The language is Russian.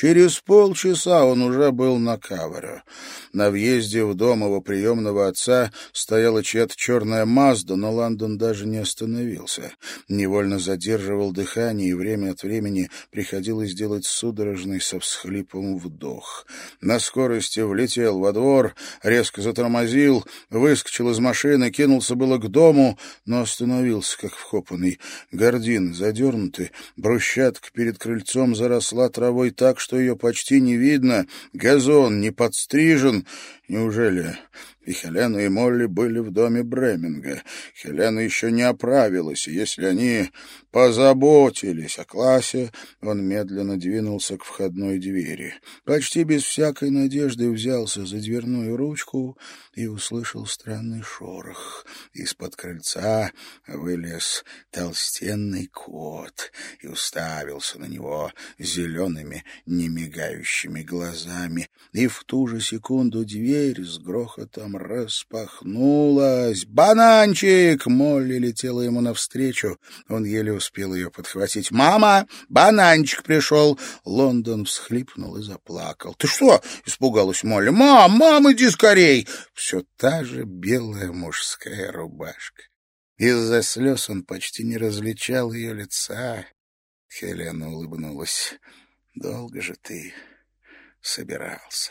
Через полчаса он уже был на Кавере. На въезде в дом его приемного отца стояла чья-то черная Мазда, но Лондон даже не остановился. Невольно задерживал дыхание, и время от времени приходилось делать судорожный со всхлипом вдох. На скорости влетел во двор, резко затормозил, выскочил из машины, кинулся было к дому, но остановился, как вкопанный. Гордины задернуты, брусчатка перед крыльцом заросла травой так, что ее почти не видно, газон не подстрижен. Неужели и Хелена и Молли были в доме Бреминга. Хелена еще не оправилась, и если они позаботились о классе, он медленно двинулся к входной двери. Почти без всякой надежды взялся за дверную ручку и услышал странный шорох. Из-под крыльца вылез толстенный кот и уставился на него зелеными, немигающими глазами. И в ту же секунду дверь с грохотом распахнулась. «Бананчик!» Молли летела ему навстречу. Он еле успел ее подхватить. «Мама! Бананчик пришел!» Лондон всхлипнул и заплакал. «Ты что?» — испугалась Молли. «Мам! Мам, иди скорей!» Все та же белая мужская рубашка. Из-за слез он почти не различал ее лица. Хелена улыбнулась. «Долго же ты собирался?»